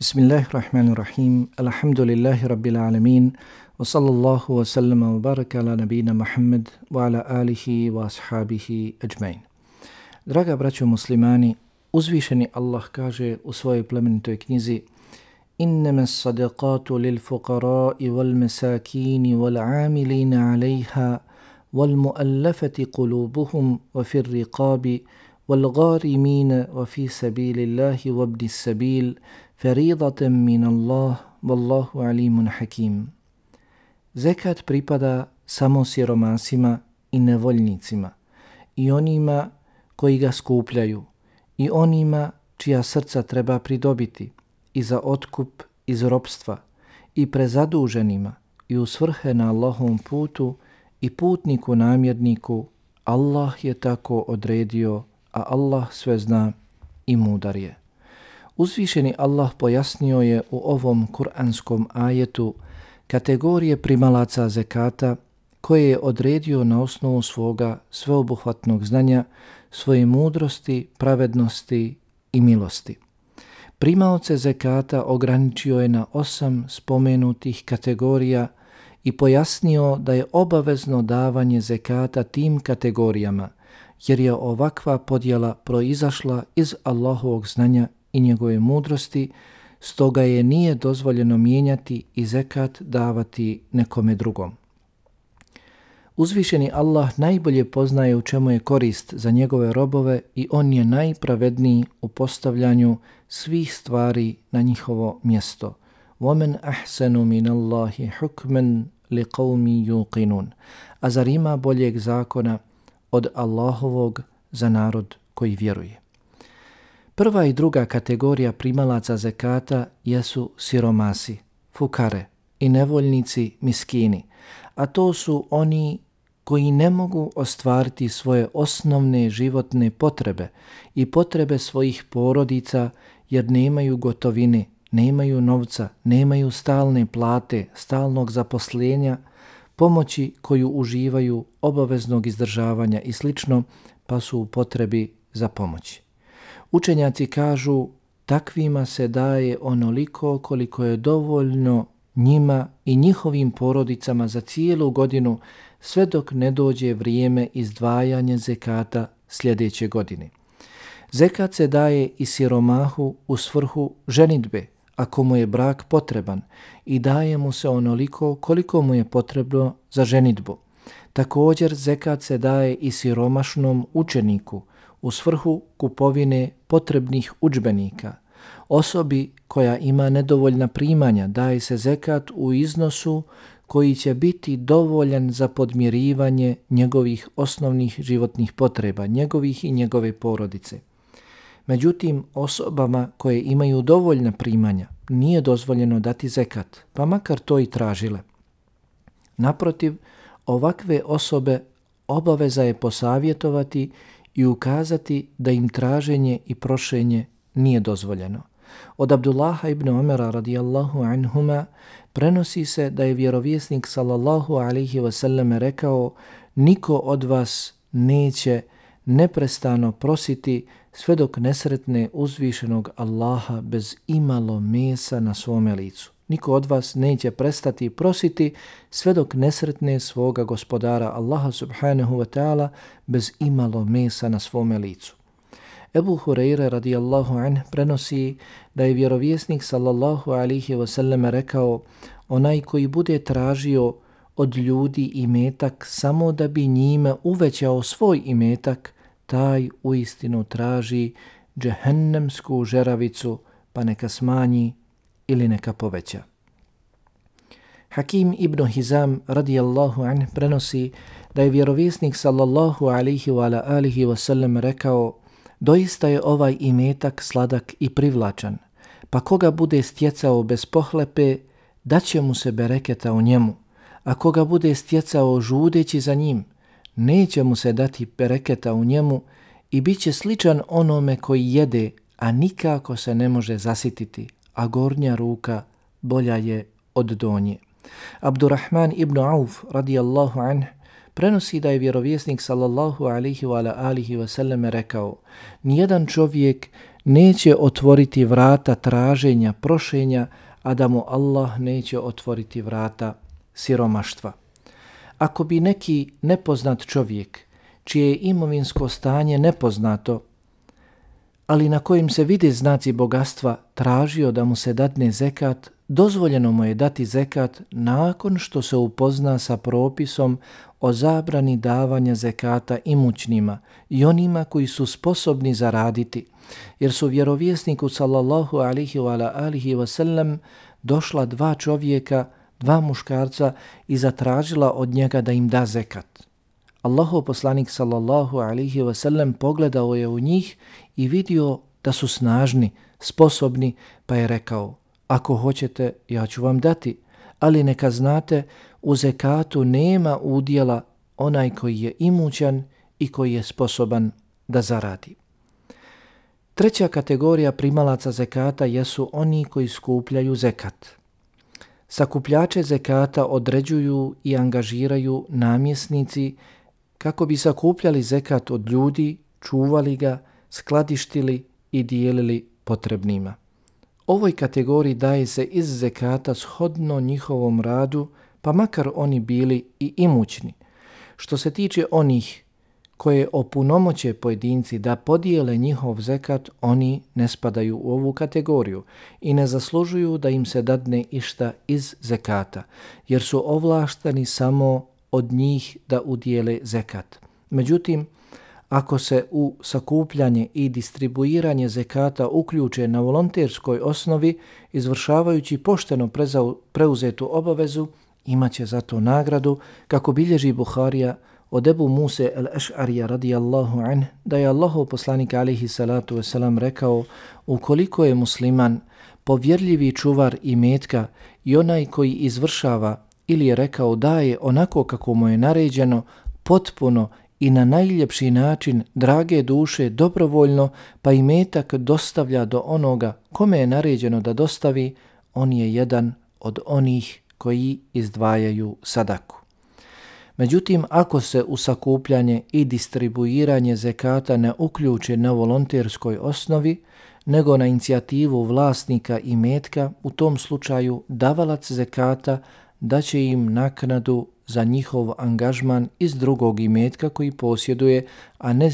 بسم الله الرحمن الرحيم الحمد لله رب العالمين وصلى الله وسلم وبارك على نبينا محمد وعلى آله وأصحابه أجمعين دراجة braćo مسلماني أزويشني الله kaže u بلمن plemenitoj إنما الصدقات للفقراء والمساكين والعاملين عليها والمؤلفة قلوبهم وفي الرقاب والغارمين وفي سبيل الله وابن السبيل feridatem min Allah, vallahu alimun hakim. Zekat pripada samo siromasima i nevoljnicima i onima koji ga skupljaju i onima čija srca treba pridobiti i za otkup iz ropstva i prezaduženima i u svrhe na Allahom putu i putniku namjerniku Allah je tako odredio, a Allah sve zna i mudar je. Uzvišeni Allah pojasnio je u ovom kuranskom ajetu kategorije primalaca zekata koje je odredio na osnovu svoga sveobuhvatnog znanja, svoje mudrosti, pravednosti i milosti. Primaoce zekata ograničio je na osam spomenutih kategorija i pojasnio da je obavezno davanje zekata tim kategorijama, jer je ovakva podjela proizašla iz Allahovog znanja i njegove mudrosti, stoga je nije dozvoljeno mijenjati i zekat davati nekome drugom. Uzvišeni Allah najbolje poznaje u čemu je korist za njegove robove i on je najpravedniji u postavljanju svih stvari na njihovo mjesto. وَمَنْ أَحْسَنُ مِنَ اللَّهِ حُكْمًا لِقَوْمِ يُوقِنُونَ A zar ima boljeg zakona od Allahovog za narod koji vjeruje? Prva i druga kategorija primalaca zekata jesu siromasi, fukare i nevoljnici miskini, a to su oni koji ne mogu ostvariti svoje osnovne životne potrebe i potrebe svojih porodica jer nemaju gotovine, nemaju novca, nemaju stalne plate, stalnog zaposlenja, pomoći koju uživaju, obaveznog izdržavanja i slično, pa su u potrebi za pomoći. Učenjaci kažu takvima se daje onoliko koliko je dovoljno njima i njihovim porodicama za cijelu godinu sve dok ne dođe vrijeme izdvajanja zekata sljedeće godine. Zekat se daje i siromahu u svrhu ženitbe, ako mu je brak potreban, i daje mu se onoliko koliko mu je potrebno za ženitbu. Također zekat se daje i siromašnom učeniku, u svrhu kupovine potrebnih učbenika. Osobi koja ima nedovoljna primanja daje se zekat u iznosu koji će biti dovoljan za podmirivanje njegovih osnovnih životnih potreba, njegovih i njegove porodice. Međutim, osobama koje imaju dovoljna primanja nije dozvoljeno dati zekat, pa makar to i tražile. Naprotiv, ovakve osobe obaveza je posavjetovati i ukazati da im traženje i prošenje nije dozvoljeno. Od Abdullaha ibn Omera radijallahu anhuma prenosi se da je vjerovjesnik sallallahu alaihi wasallam rekao niko od vas neće neprestano prositi sve dok nesretne uzvišenog Allaha bez imalo mesa na svome licu. Niko od vas neće prestati prositi sve dok nesretne svoga gospodara Allaha subhanahu wa ta'ala bez imalo mesa na svome licu. Ebu Hureyre radijallahu anh prenosi da je vjerovjesnik sallallahu alihi wasallam rekao onaj koji bude tražio od ljudi imetak samo da bi njime uvećao svoj imetak, taj u istinu traži džehennemsku žeravicu pa neka smanji ili neka poveća. Hakim ibn Hizam radijallahu anh prenosi da je vjerovjesnik sallallahu alihi wa alihi wa sallam rekao doista je ovaj imetak sladak i privlačan, pa koga bude stjecao bez pohlepe, daće mu se bereketa u njemu, a koga bude stjecao žudeći za njim, neće mu se dati bereketa u njemu i bit će sličan onome koji jede, a nikako se ne može zasititi, a gornja ruka bolja je od donje. Abdurrahman ibn Auf radijallahu anh prenosi da je vjerovjesnik sallallahu alihi wa alihi wa sallam rekao Nijedan čovjek neće otvoriti vrata traženja, prošenja, a da mu Allah neće otvoriti vrata siromaštva. Ako bi neki nepoznat čovjek, čije je imovinsko stanje nepoznato, ali na kojim se vide znaci bogatstva, tražio da mu se dadne zekat, dozvoljeno mu je dati zekat nakon što se upozna sa propisom o zabrani davanja zekata imućnima i onima koji su sposobni zaraditi, jer su vjerovjesniku sallallahu alihi wa alihi wa sallam došla dva čovjeka, dva muškarca i zatražila od njega da im da zekat. Allahu poslanik sallallahu alihi wa sallam pogledao je u njih i vidio da su snažni, sposobni, pa je rekao, ako hoćete, ja ću vam dati, ali neka znate, u zekatu nema udjela onaj koji je imućan i koji je sposoban da zaradi. Treća kategorija primalaca zekata jesu oni koji skupljaju zekat. Sakupljače zekata određuju i angažiraju namjesnici kako bi sakupljali zekat od ljudi, čuvali ga, skladištili i dijelili potrebnima. Ovoj kategoriji daje se iz zekata shodno njihovom radu, pa makar oni bili i imućni. Što se tiče onih koje opunomoće pojedinci da podijele njihov zekat, oni ne spadaju u ovu kategoriju i ne zaslužuju da im se dadne išta iz zekata, jer su ovlašteni samo od njih da udijele zekat. Međutim, ako se u sakupljanje i distribuiranje zekata uključe na volonterskoj osnovi, izvršavajući pošteno preuzetu obavezu, imaće za to nagradu, kako bilježi Buharija od Ebu Muse el-Eš'arija radijallahu an, da je Allahov poslanik alihi salatu wasalam rekao, ukoliko je musliman povjerljivi čuvar i metka i onaj koji izvršava ili je rekao daje onako kako mu je naređeno, potpuno i na najljepši način drage duše dobrovoljno, pa i metak dostavlja do onoga kome je naređeno da dostavi, on je jedan od onih koji izdvajaju sadaku. Međutim, ako se u sakupljanje i distribuiranje zekata ne uključe na volonterskoj osnovi, nego na inicijativu vlasnika i metka, u tom slučaju davalac zekata da će im naknadu za njihov angažman iz drugog imetka koji posjeduje, a ne,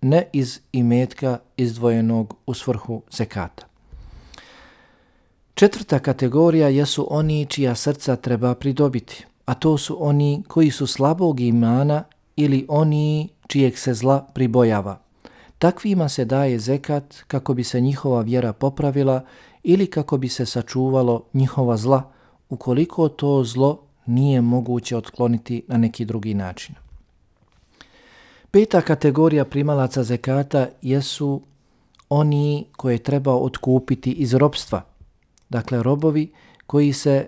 ne iz imetka izdvojenog u svrhu zekata. Četvrta kategorija jesu oni čija srca treba pridobiti, a to su oni koji su slabog imana ili oni čijeg se zla pribojava. Takvima se daje zekat kako bi se njihova vjera popravila ili kako bi se sačuvalo njihova zla, ukoliko to zlo nije moguće otkloniti na neki drugi način. Peta kategorija primalaca zekata jesu oni koje treba otkupiti iz robstva. Dakle, robovi koji se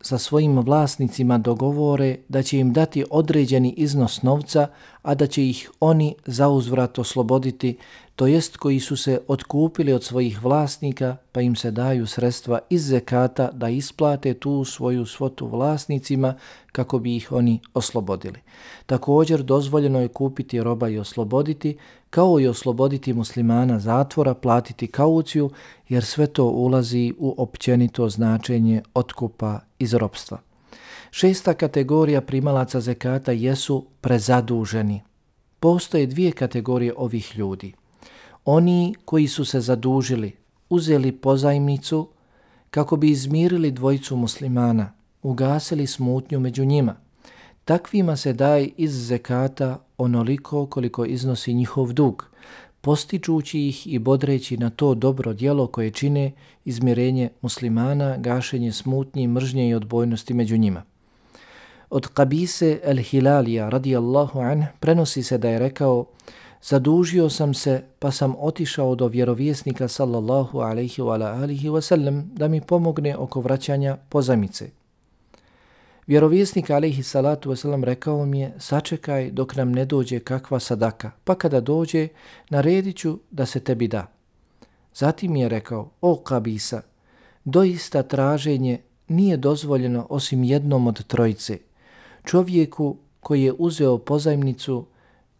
sa svojim vlasnicima dogovore da će im dati određeni iznos novca, a da će ih oni za uzvrat osloboditi, to jest koji su se otkupili od svojih vlasnika, pa im se daju sredstva iz zekata da isplate tu svoju svotu vlasnicima kako bi ih oni oslobodili. Također dozvoljeno je kupiti roba i osloboditi, kao i osloboditi muslimana zatvora, platiti kauciju, jer sve to ulazi u općenito značenje otkupa iz ropstva. Šesta kategorija primalaca zekata jesu prezaduženi. Postoje dvije kategorije ovih ljudi. Oni koji su se zadužili, uzeli pozajmnicu kako bi izmirili dvojicu muslimana, ugasili smutnju među njima. Takvima se daje iz zekata onoliko koliko iznosi njihov dug, postičući ih i bodreći na to dobro dijelo koje čine izmirenje muslimana, gašenje smutnje, mržnje i odbojnosti među njima. Od Kabise el-Hilalija radijallahu anh prenosi se da je rekao Zadužio sam se pa sam otišao do vjerovjesnika sallallahu alaihi wa alihi wa sallam da mi pomogne oko vraćanja pozamice. Vjerovjesnik alaihi salatu wasalam rekao mi je sačekaj dok nam ne dođe kakva sadaka, pa kada dođe naredit ću da se tebi da. Zatim je rekao, o kabisa, doista traženje nije dozvoljeno osim jednom od trojice, čovjeku koji je uzeo pozajmnicu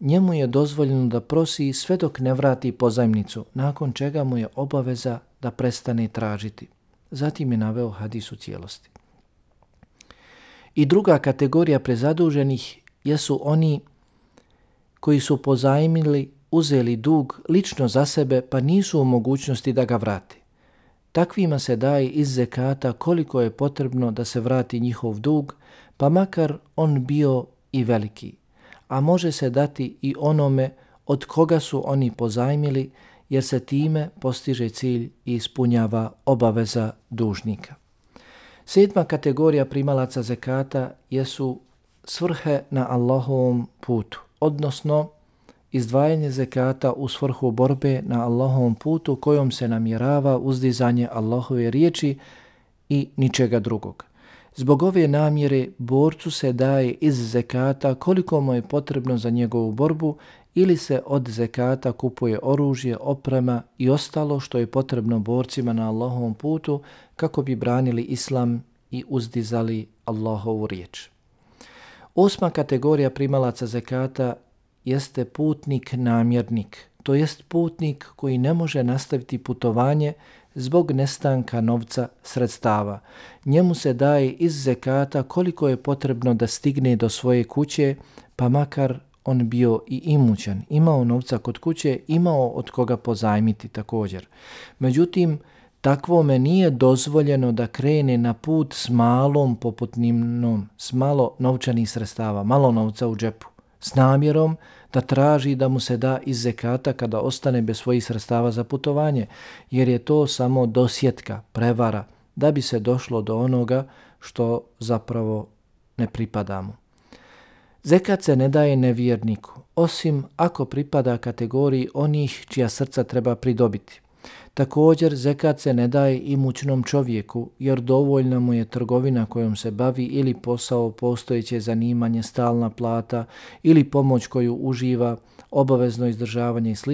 njemu je dozvoljeno da prosi sve dok ne vrati pozajmnicu, nakon čega mu je obaveza da prestane tražiti. Zatim je naveo hadis u cijelosti. I druga kategorija prezaduženih jesu oni koji su pozajmili, uzeli dug lično za sebe pa nisu u mogućnosti da ga vrati. Takvima se daje iz zekata koliko je potrebno da se vrati njihov dug, pa makar on bio i veliki. A može se dati i onome od koga su oni pozajmili, jer se time postiže cilj i ispunjava obaveza dužnika. Sedma kategorija primalaca zekata jesu svrhe na Allahovom putu, odnosno izdvajanje zekata u svrhu borbe na Allahovom putu kojom se namjerava uzdizanje Allahove riječi i ničega drugog. Zbog ove namjere borcu se daje iz zekata koliko mu je potrebno za njegovu borbu ili se od zekata kupuje oružje, oprema i ostalo što je potrebno borcima na Allahovom putu kako bi branili islam i uzdizali Allahovu riječ. Osma kategorija primalaca zekata jeste putnik namjernik, to jest putnik koji ne može nastaviti putovanje zbog nestanka novca sredstava. Njemu se daje iz zekata koliko je potrebno da stigne do svoje kuće, pa makar on bio i imućan, imao novca kod kuće, imao od koga pozajmiti također. Međutim, takvome nije dozvoljeno da krene na put s malom poputnimnom, s malo novčanih sredstava, malo novca u džepu, s namjerom da traži da mu se da iz zekata kada ostane bez svojih sredstava za putovanje, jer je to samo dosjetka, prevara, da bi se došlo do onoga što zapravo ne pripada mu. Zekat se ne daje nevjerniku, osim ako pripada kategoriji onih čija srca treba pridobiti. Također, zekat se ne daje i čovjeku, jer dovoljna mu je trgovina kojom se bavi ili posao, postojeće zanimanje, stalna plata ili pomoć koju uživa, obavezno izdržavanje i sl.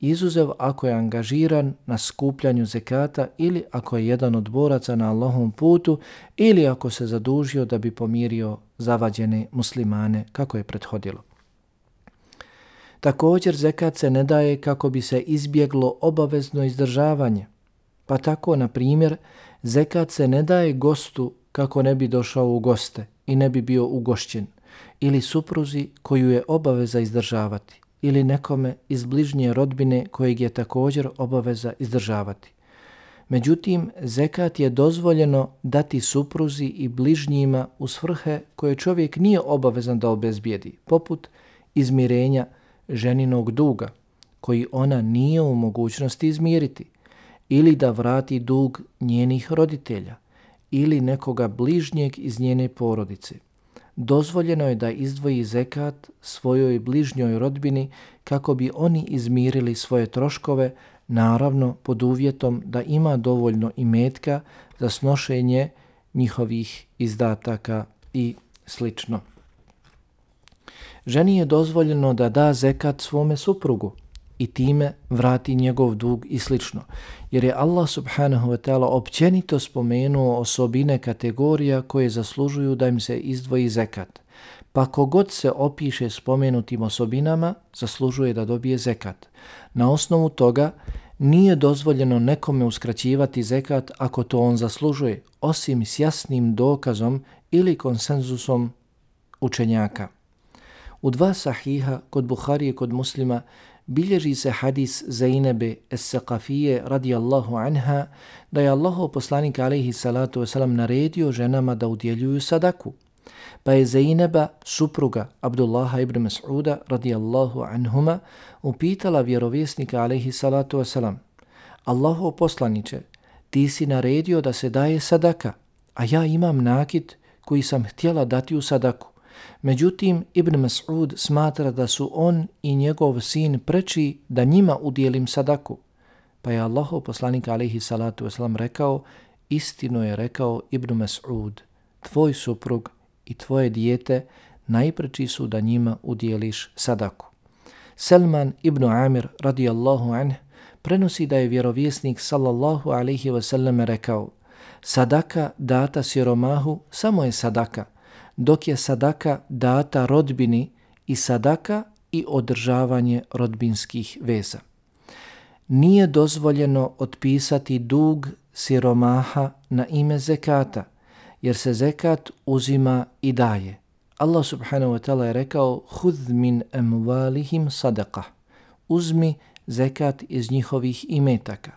izuzev ako je angažiran na skupljanju zekata ili ako je jedan od boraca na Allahom putu ili ako se zadužio da bi pomirio zavađene muslimane kako je prethodilo. Također zekat se ne daje kako bi se izbjeglo obavezno izdržavanje. Pa tako, na primjer, zekat se ne daje gostu kako ne bi došao u goste i ne bi bio ugošćen, ili supruzi koju je obaveza izdržavati, ili nekome iz bližnje rodbine kojeg je također obaveza izdržavati. Međutim, zekat je dozvoljeno dati supruzi i bližnjima u svrhe koje čovjek nije obavezan da obezbijedi, poput izmirenja, ženinog duga koji ona nije u mogućnosti izmiriti ili da vrati dug njenih roditelja ili nekoga bližnjeg iz njene porodice. Dozvoljeno je da izdvoji zekat svojoj bližnjoj rodbini kako bi oni izmirili svoje troškove, naravno pod uvjetom da ima dovoljno imetka za snošenje njihovih izdataka i slično ženi je dozvoljeno da da zekat svome suprugu i time vrati njegov dug i slično. Jer je Allah subhanahu wa ta'ala općenito spomenuo osobine kategorija koje zaslužuju da im se izdvoji zekat. Pa kogod se opiše spomenutim osobinama, zaslužuje da dobije zekat. Na osnovu toga nije dozvoljeno nekome uskraćivati zekat ako to on zaslužuje, osim s jasnim dokazom ili konsenzusom učenjaka. U dva sahiha kod Buhari i kod muslima bilježi se hadis Zainebe Es-Sakafije radijallahu anha da je Allaho poslanik alaihi salatu wasalam naredio ženama da udjeljuju sadaku. Pa je Zaineba, supruga Abdullaha ibn Mas'uda radijallahu anhuma, upitala vjerovjesnika alaihi salatu wasalam Allaho poslaniće, ti si naredio da se daje sadaka, a ja imam nakit koji sam htjela dati u sadaku. Međutim, Ibn Mas'ud smatra da su on i njegov sin preči da njima udjelim sadaku. Pa je Allahov poslanik alaihi salatu wasalam rekao, istino je rekao Ibn Mas'ud, tvoj suprug i tvoje dijete najpreči su da njima udjeliš sadaku. Selman ibn Amir radijallahu anh prenosi da je vjerovjesnik sallallahu alaihi wasallam rekao, sadaka data siromahu samo je sadaka, dok je sadaka data rodbini i sadaka i održavanje rodbinskih veza. Nije dozvoljeno otpisati dug siromaha na ime zekata, jer se zekat uzima i daje. Allah subhanahu wa ta'ala je rekao Hudh min emvalihim sadaqah. Uzmi zekat iz njihovih imetaka.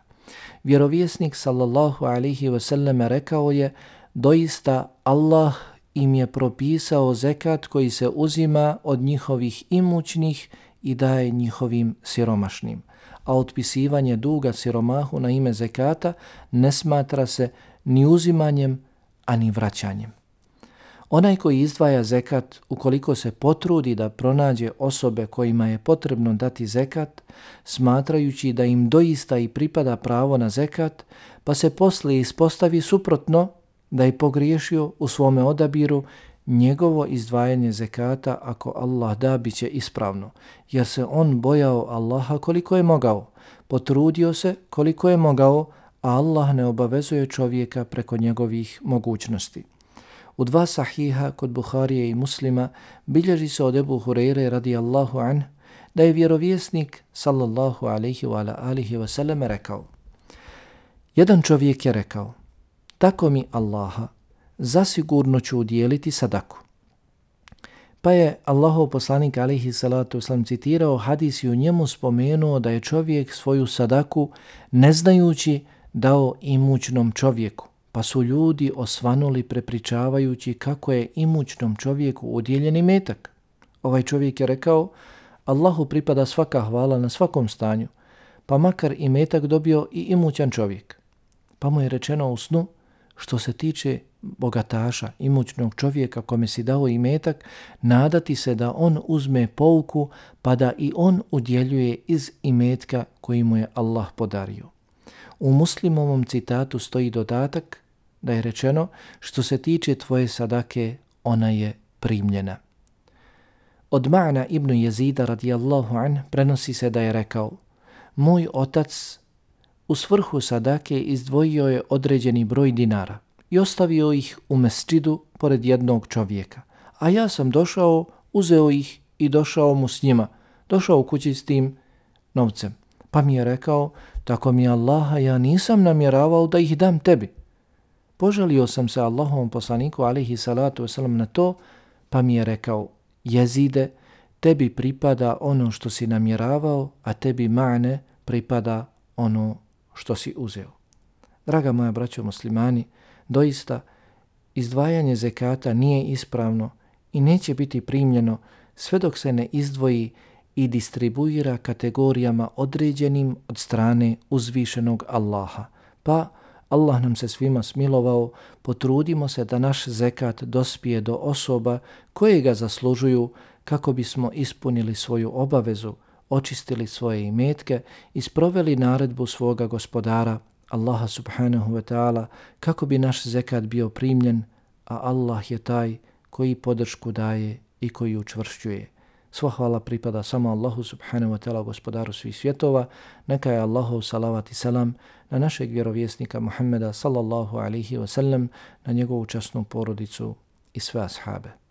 Vjerovjesnik sallallahu alihi wasallam rekao je doista Allah im je propisao zekat koji se uzima od njihovih imućnih i daje njihovim siromašnim. A otpisivanje duga siromahu na ime zekata ne smatra se ni uzimanjem, ani vraćanjem. Onaj koji izdvaja zekat, ukoliko se potrudi da pronađe osobe kojima je potrebno dati zekat, smatrajući da im doista i pripada pravo na zekat, pa se poslije ispostavi suprotno da je pogriješio u svome odabiru, njegovo izdvajanje zekata, ako Allah da, biće ispravno, jer se on bojao Allaha koliko je mogao, potrudio se koliko je mogao, a Allah ne obavezuje čovjeka preko njegovih mogućnosti. U dva sahiha kod Buharije i muslima bilježi se od Ebu Hureyre radijallahu an da je vjerovjesnik sallallahu alaihi wa alihi wa sallam rekao Jedan čovjek je rekao Tako mi Allaha, zasigurno ću udjeliti sadaku. Pa je Allahov poslanik alihi salatu uslam citirao hadis i u njemu spomenuo da je čovjek svoju sadaku ne znajući dao imućnom čovjeku pa su ljudi osvanuli prepričavajući kako je imućnom čovjeku udjeljeni metak. Ovaj čovjek je rekao, Allahu pripada svaka hvala na svakom stanju, pa makar i metak dobio i imućan čovjek. Pa mu je rečeno u snu, što se tiče bogataša, imućnog čovjeka kome si dao i metak, nadati se da on uzme pouku pa da i on udjeljuje iz imetka koji mu je Allah podario. U muslimovom citatu stoji dodatak da je rečeno što se tiče tvoje sadake, ona je primljena. Od Ma'na ibn Jezida radijallahu an prenosi se da je rekao Moj otac u svrhu sadake izdvojio je određeni broj dinara i ostavio ih u mesčidu pored jednog čovjeka. A ja sam došao, uzeo ih i došao mu s njima. Došao u kući s tim novcem. Pa mi je rekao, tako mi Allaha, ja nisam namjeravao da ih dam tebi. Požalio sam se Allahovom poslaniku alihi salatu wasalam na to, pa mi je rekao, jezide, tebi pripada ono što si namjeravao, a tebi mane pripada ono što si uzeo. Draga moja braćo muslimani, doista izdvajanje zekata nije ispravno i neće biti primljeno sve dok se ne izdvoji i distribuira kategorijama određenim od strane uzvišenog Allaha. Pa Allah nam se svima smilovao, potrudimo se da naš zekat dospije do osoba koje ga zaslužuju kako bismo ispunili svoju obavezu, očistili svoje imetke i sproveli naredbu svoga gospodara, Allaha subhanahu wa ta'ala, kako bi naš zekat bio primljen, a Allah je taj koji podršku daje i koji učvršćuje. Sva hvala pripada samo Allahu subhanahu wa ta'ala gospodaru svih svjetova. Neka je Allahov salavat i salam na našeg vjerovjesnika Muhammeda sallallahu alihi wa sallam, na njegovu časnu porodicu i sve ashabe.